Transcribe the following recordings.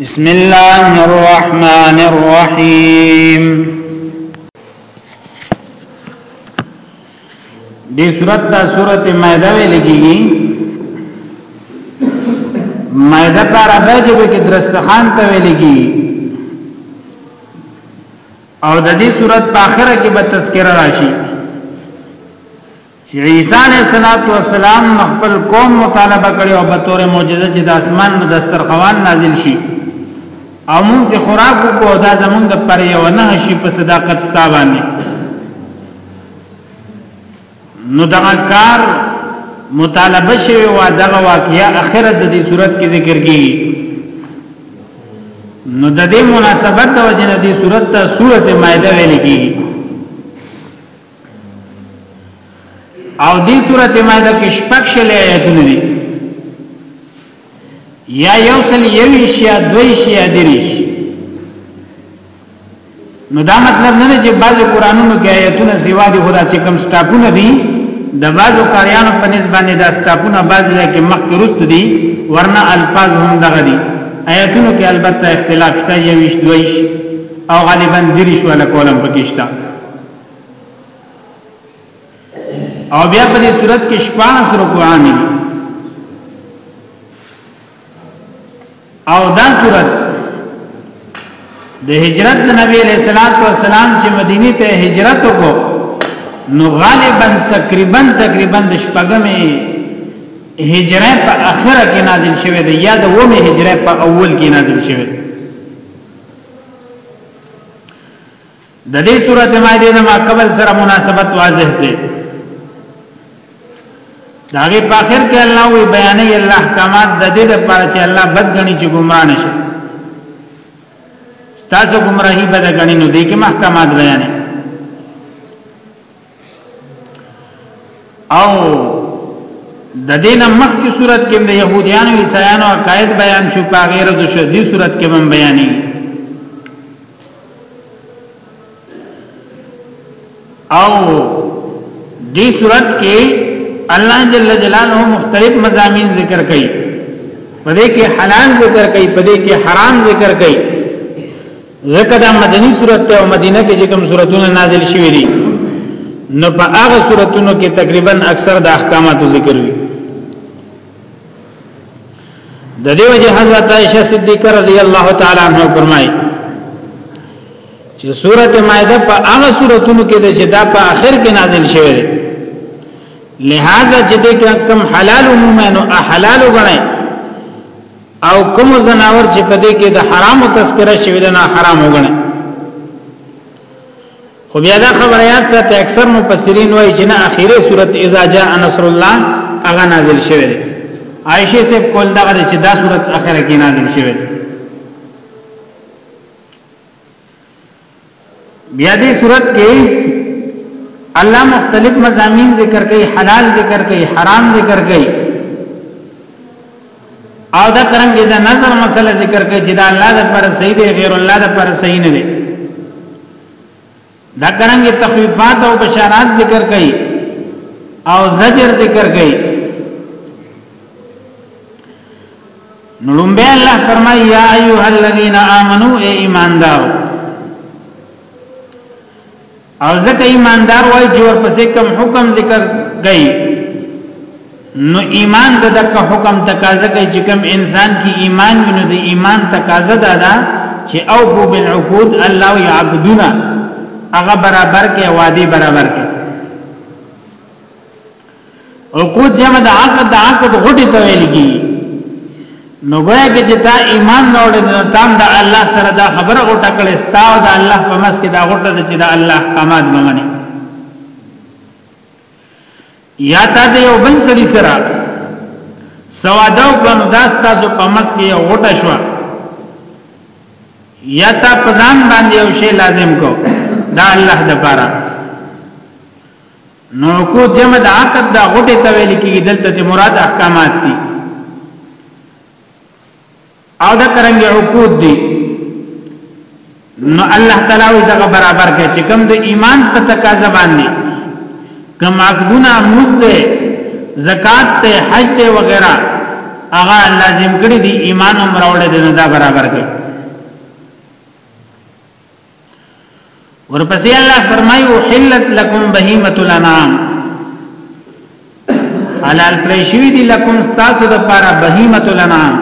بسم الله الرحمن الرحیم دې سورۃ ته سورۃ مائده ویل کیږي مائده پر ادب کې درستخان ته ویل کیږي او د دې سورۃ په اخره کې به تذکرہ راشي چې عیسی علیه السلام خپل قوم مطالبه کړي او په تور معجزه چې د اسمان نو دسترخوان نازل شي او موږ د خوراک کو دا زمونږ د پر یو نه شي په صداقت ستا باندې نو دا کار مطالبه شوی و دا واقعیا اخرت د دې صورت کې ذکر کیږي نو د دې مناسبت د وجه نه دې صورت ته سورته مائده ویل کیږي او دې سورته مائده کې شپږ شلې آیاتونه دي یا یو سل یویش یا دویش یا دریش نو دا مطلب نه چې بعض قرانونو کې آیاتونه سیوا دي خدا چې کم سټاپونه دي د بعضو کاریانو په نسبت دا سټاپونه بعض ځای کې مخکې رست دي ورنه الفاظ هم دغه دي آیاتونو کې البته اختلاف شته یویش دویش او غالبا دریش ولا کولم پکې شته او بیا په دې صورت کې شپانه سره قران دی او دا صورت د هجرت د نبی علیہ الصلوۃ والسلام چې مدینه ته هجرت وکړو نو غالبا تقریبا تقریبا د شپږمې هجره په اخره کې نازل شوه دی یا د ومه هجره په اول کې نازل شوه د دې سورته مائده د ما قبل سره مناسبت واضح دی داغه په اخر کې الله وی بیانې الله احکامات د دې لپاره چې الله بد غني چې ګمرا نشي تاسو ګمراهي بد غني نو دې کې محکمات بیانې او د دینه مخکې صورت کې د يهوديانو عیسایانو عقاید بیان شو په غیر د شو دي صورت کې هم بیانې او دې صورت کې الله جل جلاله مختلف مزامین ذکر کړي پدې کې حلال ذکر کړي پدې کې حرام ذکر کړي ځکه دا مدني صورت ته او مدینه کې چې کوم صورتونه نازل شوي دي نو په هغه صورتونو کې تقریبا اکثر د احکاماتو ذکر وي د دې وجه حضرت عائشہ صدیقہ رضی الله تعالی عنها فرمایي چې سورته مائده په هغه صورتونو کې ده چې دا په آخر کې نازل شوی دی لہذا چې دې کوم حلال عموما او حلال وګڼي او کوم زناور چې په دې کې د حرام تذکره شوی د نه حرام وګڼي خو بیا دا خبره یاد ساته اکثر مفسرین وایي چې نه اخیره صورت اذا جاء نصر الله هغه نازل شوی دی عائشه سے کول دا غره چې دا صورت اخره کې نازل شوی دی بیا دې صورت کې الله مختلف مزامین ذکر کوي حلال ذکر کوي حرام ذکر کوي او دا ترنګ دا نظر مسله ذکر کوي چې دا الله د پر صحیح دی غیر الله د پر صحیح نه دی دا ترنګ تخفیفات او بشارات ذکر کوي او زجر ذکر کوي نړمبه الله فرمای یا ایها الذین آمنو ای ایماندار او ځکه ایماندار وای چې ورپسې کوم حکم ذکر گئی نو ایمان د دغه حکم تقاضا کوي چې کوم انسان کې ایمان ویني د ایمان تقاضا ده دا چې او بو بالعقود الله یعبدونا هغه برابر کې وادي برابر کې عقود جمع د عقد د عقد غټي ته ویل کی نو ګویا کې چې تا ایمان نه وړې نو تام د الله سره دا خبره غټه کړې ستا او د الله په مس کې دا غټه چې د الله احکامات ممنې یا تا د یو بل سړي سره سوادو کړو دا ستاسو په مس کې یو غټه شو یا تا په ځان باندې یو شی لازم کو دا الله د پاره نو کو جمع د عقد دا غټه ته ویل کیږي دلته ته مراد احکامات دي او دا کرنګ عقود دي نو الله تعالی وی دا برابر کړي چې کوم د ایمان په تقاضا باندې کوم عقدونه مسته زکات ته حج ته وغیرہ هغه لازم کړی دی ایمان هم راوړی دی نو دا برابر کړي ورپسې الله فرمایي او حلت لكم بهیمه الانعام حلال کړی شوی دی لکم تاسو د پاره بهیمه الانعام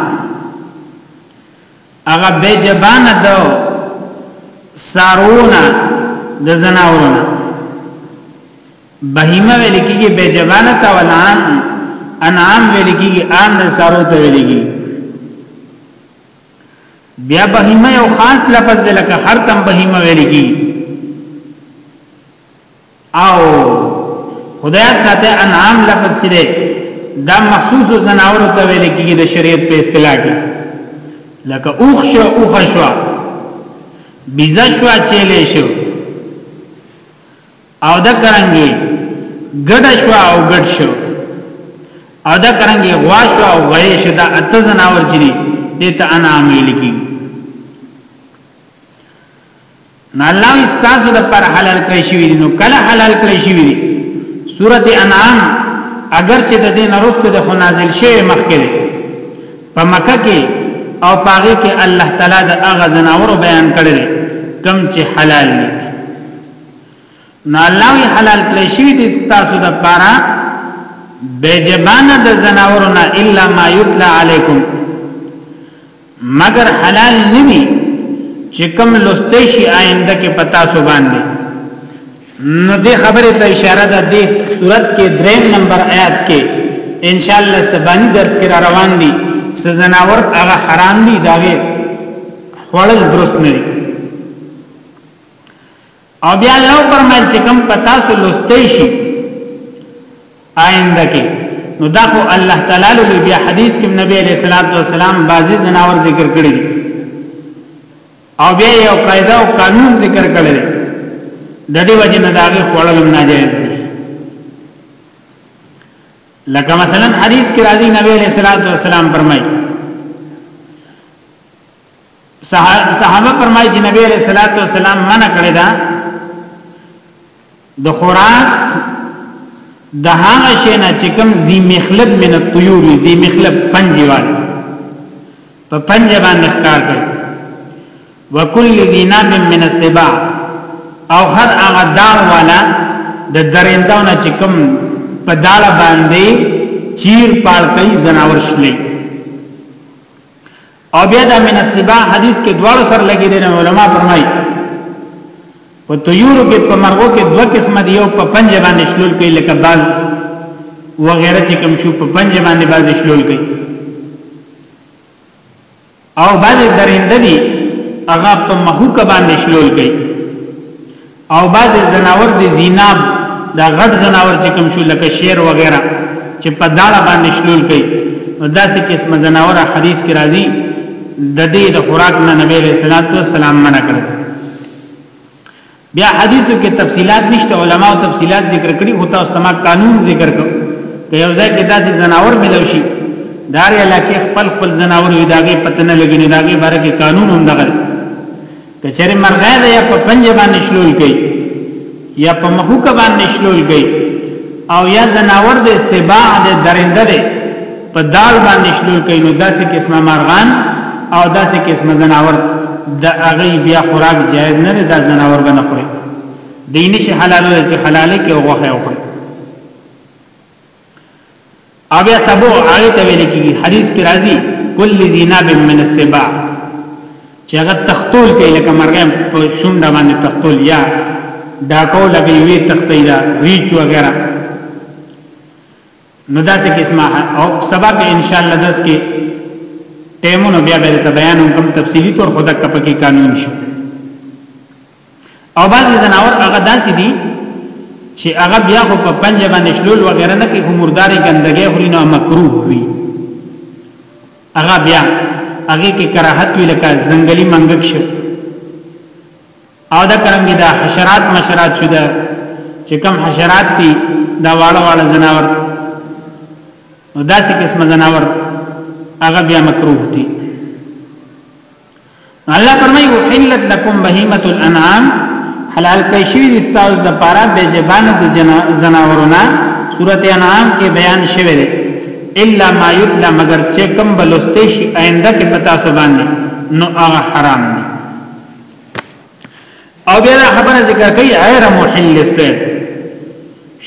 هغه به جبان دو سارونا د زناورونه بهیمه ویل کیږي به جبان تا ولان انعام ویل کیږي عام د سارو ته ویل کیږي بیا بهیمه یو خاص لفظ دی لکه هر تم بهیمه ویل کی او خدای ذات انعام لفظ چې دی دا مخصوص زناور ته ویل کیږي د شریعت په اصطلاح کې لکه اوخ شو اوخ شو بیزه شو چیلې شو او دا کرنګي ګډ شو او ګډ شو او دا کرنګي غوا شو او غوي شو دا اته زناور چي دي ته انا عامل کی نو الله استاسو د پر حلال کړی شوی نو کله حلال کړی شوی دی سورته انعام اگر چې د دین رسته د خو نازل شوی مخکې په مکه کې او پاغه کې الله تعالی د اغه زناور بیان کړل کم چې حلال دی نو الله وی حلال کړی شوی دي تاسو د پاره بجبانه د زناورنا الا ما یتلا علیکم مگر حلال نوی چې کوم لسته شي آینده کې پتا سو باندې نو دې خبره ته اشاره ده د صورت کې دریم نمبر آیات کې ان شاء الله سبانی درس کې را روان دي سزناور هغه حرام دي داوی خوړل درست نه دي او بیا الله فرمایل چې کوم پتا سو لستې شي آینده کې نو دا خو الله تعالی له بیا حدیث کې نبی علیہ الصلوۃ والسلام بازي زناور ذکر کړی دي او بیا یو قاعده او قانون ذکر کړی دی د دې وجه نه داغه خوړل ناجایز دی لکه مثلا حدیث کې راځي نبی علیہ الصلوۃ والسلام فرمایي صحابه فرمایي چې نبی عليه الصلاه والسلام منع کړی دا د خوراک د هغه شی نه چې کوم زی مخلب من الطيور زی مخلب پنجي وال په پنجه باندې ښکار کړ وکل دینا من السباع او هر هغه دار والا د درندو نه چې کوم په داړه باندې چیر پال کوي زناور شلې او بیا د من السبا حدیث کې دواړو سره لګی دي علماء فرمایي په طيور کې په مرغو کې دوه قسم دي یو په پنځه باندې شلول کوي لکه باز وغیرہ چې کوم شو په پنځه باندې باز شلول کوي او باز درنده دي هغه په مهوک باندې شلول کوي او بعض زناور د زیناب دا غټ زناور چې کوم شو لکه شیر وغیرہ چې په داړه باندې شلول کوي نو داسې قسم زناور حدیث کې راځي د دې د خوراک نه نبی له صلوات و سلام منع کړ بیا حدیثو کې تفصيلات نشته علماو تفصيلات ذکر کړي هو تاسو تمام قانون ذکر کړو که یو ځای کې داسې زناور ملو شي دار علاقه خپل خپل زناور وي داګه پتنه لګي نه داګه بار کې قانون هم دغه کچره مرغه ده یا په پنجه باندې شلول کوي یا په مخوکه باندې شلول کوي او یا زناور ده سباع ده درنده ده په دال باندې شلول کوي نو داسې قسمه مرغان او داسې قسمه زناور د هغه بیا خوراک جایز نه ده زناور باندې خوري دینه شي حلال ده چې حلاله کې غوخه وخوري او بیا سبو هغه ته ویل کیږي حدیث کې راځي کل زیناب من السبع چې هغه تختول کوي لکه مرغم په شونډه باندې تختول یا ډاکو لبي وی تختې دا ریچ وغیرہ نو دا څه قسمه او سبب ان شاء الله داس کې ټیمونو بیا به بیان کوم تفصیلی طور خدا کپکی قانون شي او بعضی زناور هغه داسې دي چې هغه بیا خو په پنځه باندې شلول وغیرہ نه کې همرداري ګندګي خوري نه مکروه وي هغه بیا هغه کې کراهت وی لکه زنګلي منګک شو او دا کرنګي دا حشرات مشرات شو دا چې کم حشرات دي دا واړه واړه زناور نو داسې قسم زناور هغه بیا مکروه دي الله فرمایي وحلت لكم بهيمه الانعام حلال کړی شوی دي تاسو د پاره به جبانه د جناورونه سورته انعام کې بیان شوی دی الا ما یتلا مگر چې کم بلوسته شي آینده کې پتا سو باندې نو هغه حرام دی او بیا دا خبره ذکر کوي غیر محل السید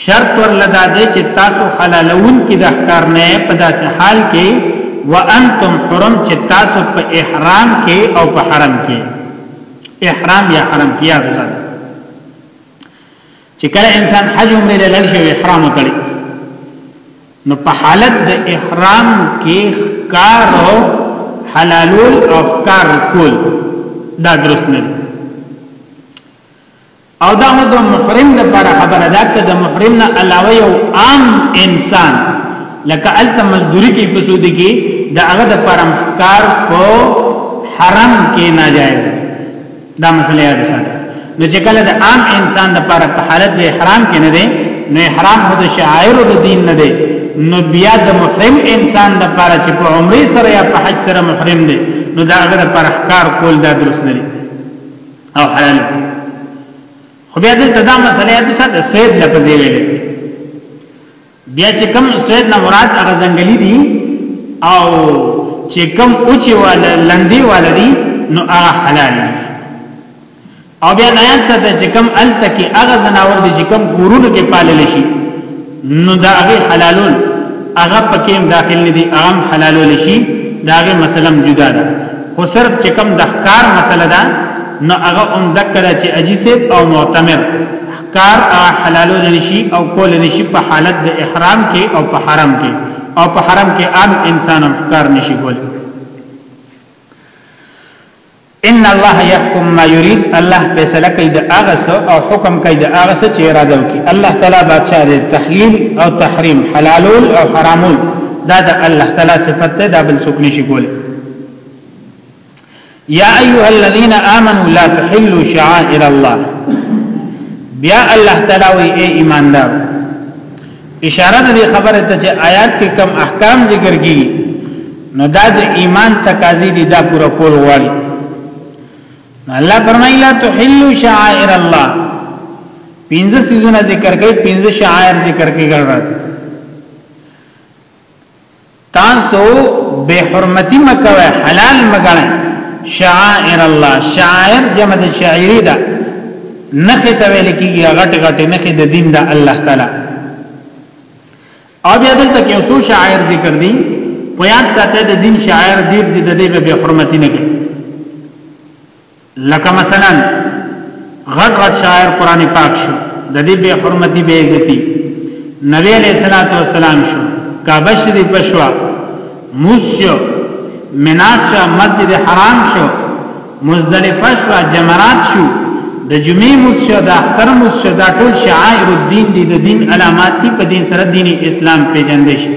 شرط ورلدا دی چې تاسو حلالون کې د احکار نه په داسې حال کې وانتم حرم چې تاسو په احرام کې او په حرم کې احرام یا حرم کې یاد ساتئ چې کله انسان حج عمره له لړ شي احرام وکړي نو په حالت د احرام کې کار او حلالول او کار کول دا درست نه او دا هم د محرم لپاره خبره ده چې د محرم نه علاوه یو عام انسان لکه الته مزدوری کې په سود کې د هغه د پرمخکار په حرم کې ناجایز دا مسله یاد ساته نو چې کله د عام انسان د پاره په حالت د احرام کې نه دی نو احرام خو د شعائر د دین نه دی نو بیا د محرم انسان د پاره چې په عمره سره یا په حج سره محرم دی نو دا هغه پر احکار کول دا درست نه دی او حلال دی خو بیا دلته دا مسله یاد ساته سید لفظ ویل بیا چې کم سوید نه مراد هغه ځنګلي دي او چې کم اوچي والا لندې والا دي نو هغه حلال دي او بیا نه یاد ساته چې کم الته کې هغه زناور دي چې کم ګورونو کې پالل شي نو دا هغه حلالون هغه پکې داخل نه دي هغه حلالول شي دا هغه مسله جدا ده خو صرف چې کم د ښکار مسله ده نو هغه هم ذکر چې اجي سیب او معتمر کار حلالو نشي او کول نشي په حالت د احرام کې او په حرم کې او په حرم کې عام انسان هم کار نشي کول ان الله يحكم ما يريد الله فیصله کوي د هغه او حکم کوي د هغه چې اراده وکړي الله تعالی بادشاہ دی تحلیل او تحریم حلالول او حرامول دا د الله تعالی صفت ده دا بل څوک نشي کولی یا ایها الذین آمنوا لا تحلوا شعائر الله بیا الله تعالی وی اے ایماندار اشاره دې خبره ته چې آیات کې کم احکام ذکر کی نو دا د ایمان تقاضی دي دا پورا کول غواړي الله فرمایي لا تحلوا شعائر الله پنځه سيزونه ذکر کوي پنځه شعائر ذکر کوي ګرځي تاسو به حرمتی مکوه حلال مګنه شعائر الله شعائر جمع د شعیری ده نخې ته ویل کیږي غټ غټ نخې د دین د الله تعالی او بیا دلته کې اوسو شعائر ذکر دي په یاد ساته د دین شعائر ډیر دي د دې به حرمتی نه کوي لکه مثلا غټ غټ شاعر قران پاک شو د دې به حرمتي به عزتي نبی علیہ الصلوۃ والسلام شو کعبه شریف شو موس شو منا شو مسجد حرام شو مزدلفه شو جمرات شو د جمعې موس شو د اختر موس شو دا ټول شعائر الدین دي د دین علامات دي په دین سره دین اسلام پیژندل شي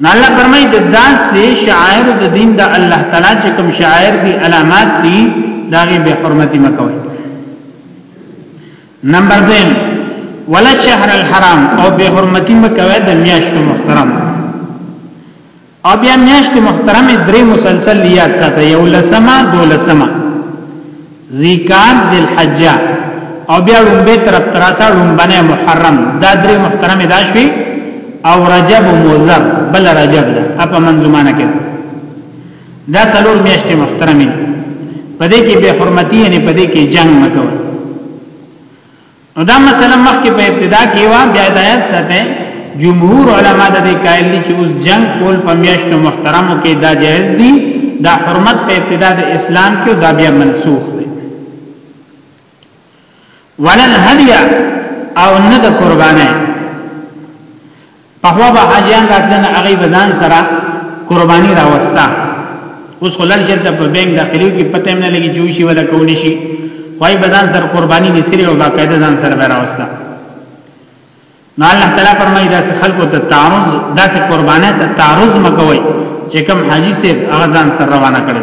نو الله فرمایي د داسې شعائر د دین د الله تعالی چې کوم شعائر دي علامات دي داغه به حرمت مکوي نمبر 2 ولا شهر الحرام او به حرمت مکوي د میاشت محترم او بیا میاشت محترم درې مسلسل یاد ساته یو لسمه دو لسمه ذیکار ذلحجه او بیا لومبه طرف تراسه لومبنه محرم دا درې محترمه دا شوي او رجب موزر بل رجب دا اپا منظومانه کې دا سلور میاشتې محترمه پدې کې به حرمتي نه پدې کې جنگ مکو نو دا مسله مخکې په ابتدا کې و بیا د آیات سره جمهور علما د دې قائل دي چې اوس جنگ کول په میاشتو محترمو کې دا جائز دي دا حرمت په ابتدا د اسلام کې دا بیا منسوخ دي ولل هدیه او نه د قربانه پخوا به حاجیان راتلن هغه بزان سره قرباني راوستا اوس خلل شرط په بینک داخلي کې پته نه لګي چې وشي ولا کول شي خوای بزان سره قرباني نسري او باقاعده ځان سره راوستا نو الله تعالی فرمایي دا خلکو ته تعرض دا سه قربانه ته تعرض مکوي چې کوم حاجی سه هغه ځان سره روانه کړي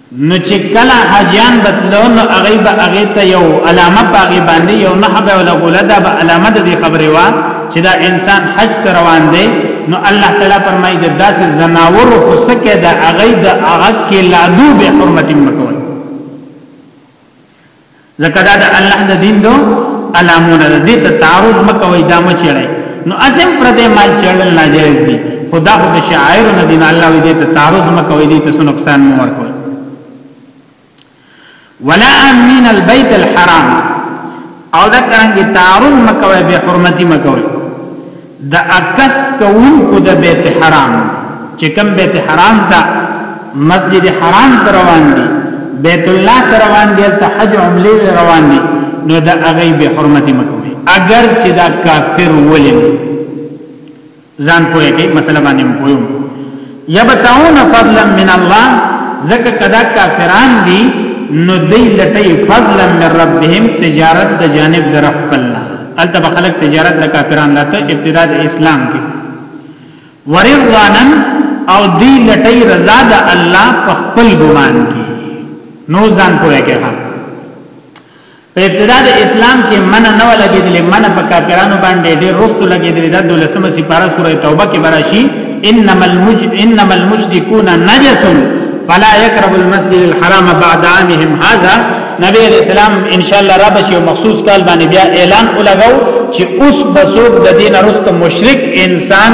نو چې کله حاجیان بتلو نو هغه به هغه ته یو علامه پاغي باندې یو نه به ولا ګولدا به علامه د خبرې وا چې دا انسان حج ته روان دی نو الله تعالی فرمایي د داسې زناور فسکه د هغه د هغه کې لادو به حرمت مکول ځکه دا د الله د دین دو علامونه د دې ته تعرض مکوئ دا مچړی نو اسم پر دې مال چړل ناجایز دي خدا خو د شاعر نه دین الله دې ته تعرض مکوئ دې ته نقصان مو ورکوي ولا امین البيت الحرام او دا څنګه تعرض مکوئ به حرمتي مکوئ د اکست کوونکو د بیت حرام چې کوم بیت حرام ته مسجد حرام ته روان دي بیت الله ته روان دي ته حج عمره روان دي نو د هغه به حرمت مکوي اگر چې دا کافر ولې ځان پوهه کوي مسله باندې پوهه یبتعون فضلا من الله زکه کدا کافران دی نو دی لټی فضلا من ربهم تجارت د جانب در خپلنا الته بخلق تجارت د کافران لاته ابتداء د اسلام کې ورضوانن او دی لټی رضا د الله په خپل ګمان کې نو ځان پوهه کې په ابتدا د اسلام کې من نه ولګېدلې من په کافرانو باندې ډېر رستو لګېدلې د دولسمه سپاره سورې توبه کې براشي انما المج انما المشركون نجس فلا يقرب المسجد الحرام بعد عامهم هذا نبی علیہ السلام ان شاء الله رب شي مخصوص کال باندې بیا اعلان ولګاو چې اوس بسوب د دین رست مشرک انسان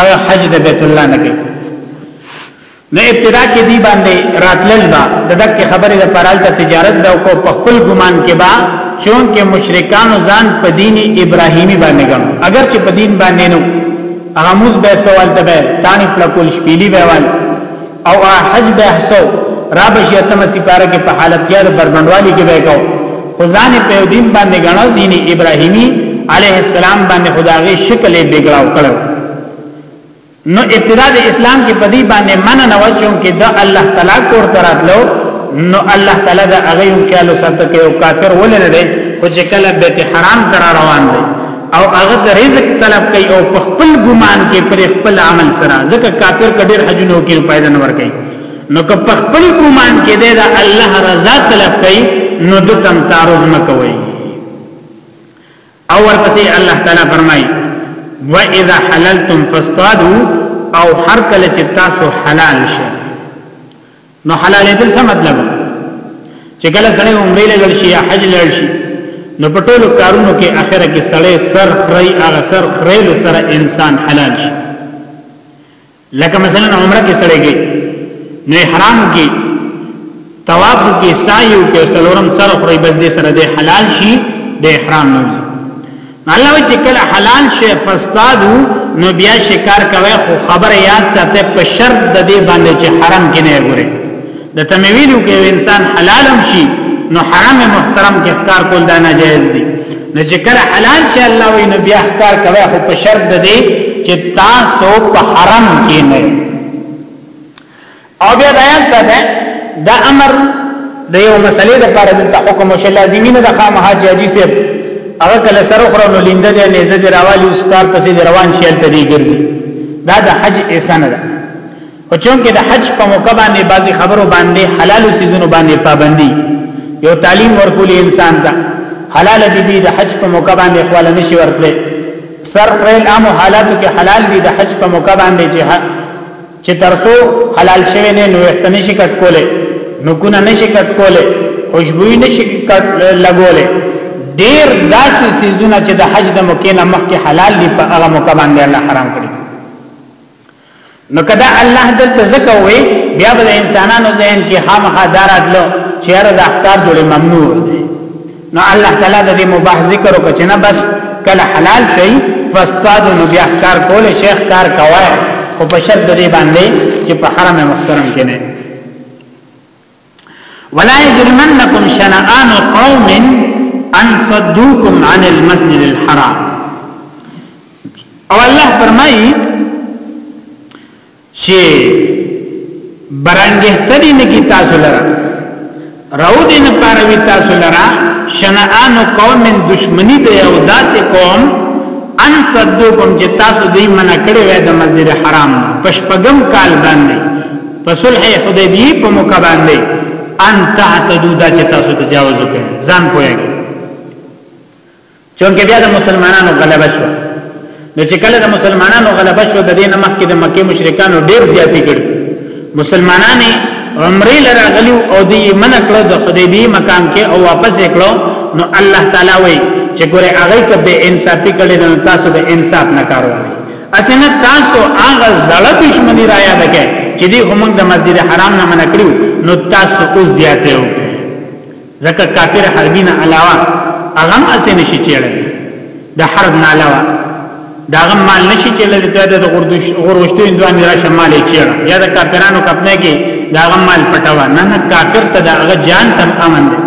او حج د بیت الله نه کوي نو ابتدا کې دی باندې راتلل با د دک خبره د پرالته تجارت دا کو په خپل ګمان کې با چون کې مشرکان ځان په دین ابراهیمی باندې ګڼو اگر چې په دین باندې نو هغه موږ به سوال ته به تانی پلکول شپېلی ویوال او حج به حسو را بشي اتمه سپاره کې په حالت یاد بربندوالي کې به کو خدانه په دین باندې غنو دین ابراهیمی علیه السلام باندې خدای شکل بګړاو کړو نو ابتدا د اسلام کې پدی باندې منع نه و چون کې د الله تعالی کور تراتلو نو الله تعالی دا هغه یو خیال ساتي کې او کافر ولې نه دی خو چې کله بیت حرام تر روان دی او هغه د رزق طلب کوي او په خپل ګمان کې پر خپل عمل سره ځکه کافر کډیر حجونو کې پیدا نه ور کوي نو که په خپل ګمان کې دی دا الله رضا طلب کوي نو د تم تعرض مکوي او ورپسې الله تعالی فرمایي و اذا حللتم فاصطادوا او هر کله چې تاسو حلال شئ نو حلال دې څه مطلب چې کله سړی عمره لړ شي یا حج لړ شي نو په ټولو کارونو کې اخره کې سړی سر خړی هغه سر خړیل سره انسان حلال شي لکه مثلا عمره کې سره کې نو احرام کې طواف کې سعی او کې سلورم سر خوري بس دې سره دې حلال شي د احرام نه وځي الله چې کله حلال شي فاستادو نو بیا شکار کوي خو خبره یاد ساته په شرط د دې باندې چې حرام کې نه ګوري د تمویلو کې انسان حلالم شي نو حرام محترم کې ښکار کول دا ناجایز دي نو چې کله حلال شي الله وي نو بیا ښکار کوي خو په شرط ده دي چې تاسو په حرم کې نه او بیا بیان ساته دا امر د یو مسلې د پر دلته حکم شې لازمي نه د خامها جاجي سي هغه کله سره خره نو لینده دې نه زده راوالي اوس کار پسې روان شي تل دې ګرځي دا د حج احسان ده او چونکه د حج په موقع باندې بعضی خبرو باندې حلال سيزونو باندې پابندي یو تعلیم ورکول انسان ته حلال دي دي د حج په موقع باندې خپل نشي ورکړي سر خیل عام حالاتو کې حلال دي د حج په موقع باندې چې چې ترسو حلال شوی نه نو وخت نشي کټ کوله نو کو نه نشي کټ کوله خوشبوئی نشي کټ لګوله ډیر داسې سيزونه چې د حج د موقع نه مخکې حلال دي په هغه موقع باندې الله حرام کړی نو کدا الله دلته زکه وي بیا به انسانانو ذهن کې خامخا داراتلو چې هر د احکار جوړ ممنوع دي نو الله تعالی د دې مباح ذکر او کچنه بس کله حلال شي فساد نو بیا احکار کول شیخ کار کوي او په شرط دې باندې چې په حرم محترم کې نه ولا يجرمنكم شنآن قوم ان صدوكم عن المسجد الحرام او الله فرمایي چې برانګهتري نگی تاسو لره راو دین پاروی تاسو لره شنآن قوم من دشمنی دی او داسې قوم ان صدوکم چې تاسو دوی منع کړی وای د مسجد حرام پشپغم کال باندې په صلح حدیبیه په موقع باندې ان تعتدو دا چې تاسو تجاوز وکړئ ځان پوهیږئ چونکه بیا د مسلمانانو غلبه شو نو چې کله د مسلمانانو غلبه شو د دین مخکې د مکه مشرکانو ډیر زیاتی کړ مسلمانانې عمره لراغلی او دی من کړو د حدیبی مکان کې او واپس کړو نو الله تعالی وای چې ګوره هغه کبه انصافی کړي نو تاسو به انصاف نه کاروئ اسنه تاسو هغه زړه دشمنی را یاد کړئ چې دی هم د مسجد حرام نه منع کړو نو تاسو او زیاته یو ځکه کافر حربی نه علاوه هغه هم اسې نشي چیړل د حرب نه علاوه دا غم مال نشي چیړل ته د غردوش غروشتو اندوان راشه مال چیړ یا د کافرانو کپنه کې دا غم مال پټوا نه نه کافر ته دا غ جان تم امن ده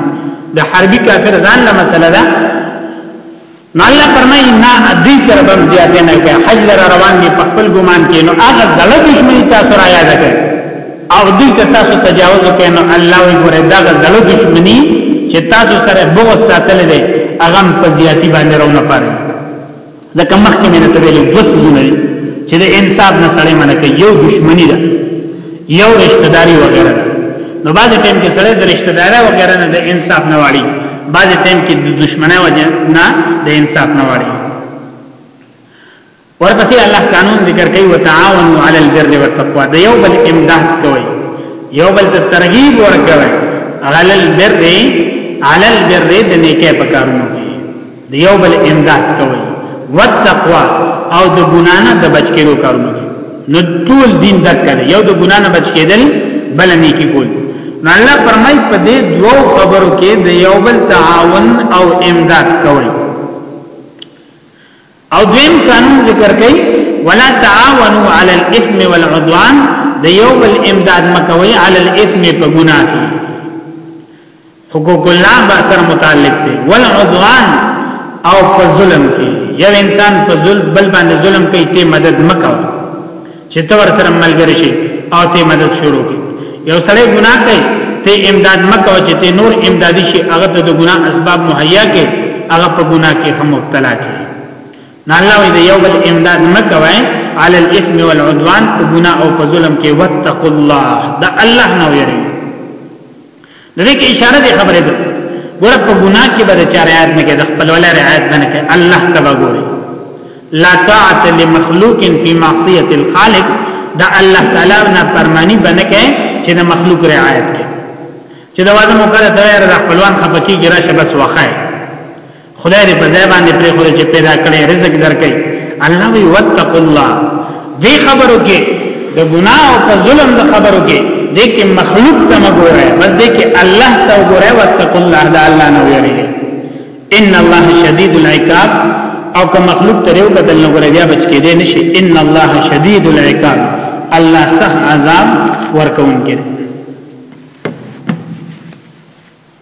د حربي کافر ځان له مسله ده نو الله فرمایي نه دې سره بم زیاتې نه کوي حج لر روان دي په خپل ګمان کې نو هغه زړه دښمنی تاسو را یاد کړئ او دې ته تاسو تجاوز وکړئ نو الله وي ګوره دا زړه دښمنی چې تاسو سره بغض ساتل دي هغه په زیاتی باندې راونه پاره ځکه مخکې مې ته ویلي وسونه چې د انصاف نه سړی منکه یو دښمنی ده یو رشتہ داری وغیرہ نو بعد ټیم کې سره د رشتہ دارا وغیرہ نه د انصاف نه واړي بعد ټیم کې د دشمنه وجه نه د انصاف نه واړي ورپسې الله قانون ذکر کوي وتعاونوا علی البر والتقوا د یو بل امداد کوي یو بل ته ترغیب ورکوي علی البر علی البر د نیکه په کارونو د یو بل امداد کوي وتقوا او د ګنا نه د بچ کېدو کارونه کوي نو ټول دین دک کړي یو د ګنا نه بچ کېدل بل نه کی کول نو الله فرمای په دې دوو خبرو کې د یو بل تعاون او امداد کوي او دیم قانون ذکر کوي ولا تعاونوا على الاثم والعدوان د یو بل امداد مکوي على الاثم په ګناه کې حقوق الله با سره متعلق دی والعدوان او په ظلم کې یو انسان په ظلم بل باندې ظلم کوي ته مدد مکو چې ته ور سره ملګری شي او ته مدد شروع کی یو سړی ګناه کوي ته امداد مکو چې ته نور امدادي شي هغه ته د ګناه اسباب مهیا کې هغه په ګناه کې هم مبتلا کی نه الله دې یو بل امداد مکوای علی الاثم والعدوان په ګناه او په ظلم کې وتقوا الله دا الله نو یری نو دې کې اشاره دې خبره ده ګور په ګناه کې به چا رعایت نه کوي د خپل ولا رعایت نه کوي الله تبا ګوري لا طاعت لمخلوق فی معصیت الخالق دا الله تعالی نه پرمانی بنه کوي چې د مخلوق رعایت کوي چې دا واده مو کړه دا خپلوان خپکی ګراشه بس وخای خدای دې په ځای باندې پرې خو چې پیدا کړي رزق درکړي الله وی وتق الله دې خبرو کې د ګناه او په ظلم د خبرو کې دې کې مخلوق ته مګوره بس دې کې الله ته وګوره وتق الله دا الله نه ویری ان الله شدید العقاب او که مخلوق ته یو کتل نه ګوره بیا بچ کې دې نشي ان الله شدید العقاب الله سخت عذاب ورکون کې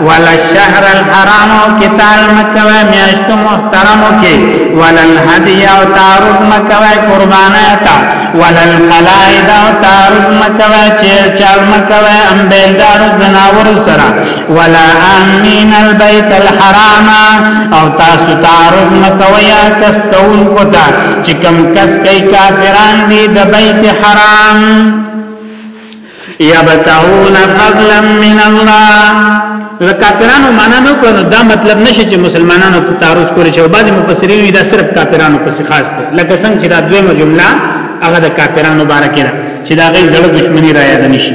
ولا شهر الحرام قتال مکوه میاشت محترم کی ولا الهدی او تعرض مکوه قربانه تا ولا القلائد او تعرض مکوه چیل چال مکوه امبیلدار زناور سرا ولا امین البیت الحرام او تاسو تعرض مکوه یا کس کون کتا چکم کس کئی کافران دی د بیت حرام یبتغون فضلا من الله دا کافرانو معنا نه کوي دا مطلب نشي چې مسلمانانو ته تعرض کولی شي او بعضي مفسرین دا صرف کافرانو پس خاص دي لکه څنګه چې دا دویمه جمله هغه د کافرانو باره کې ده چې دا غي زړه دښمنی را یاد نشي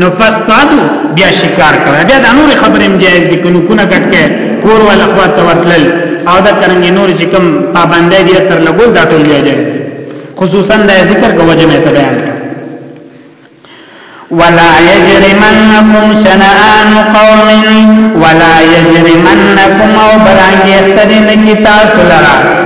نو فاستادو بیا شکار کړه بیا د نور خبرې جایز دي کنو کنه کټ کې کور ولا خوا ته ورتل او دا ترنګ نور چې کوم پابندې دي تر لګول دا ټول بیا جایز دي خصوصا دا ذکر کوو چې مې ته بیان ولا يجرمنكم شنآن قوم ولا يجرمنكم او برانګي استدین کی تاسو لرا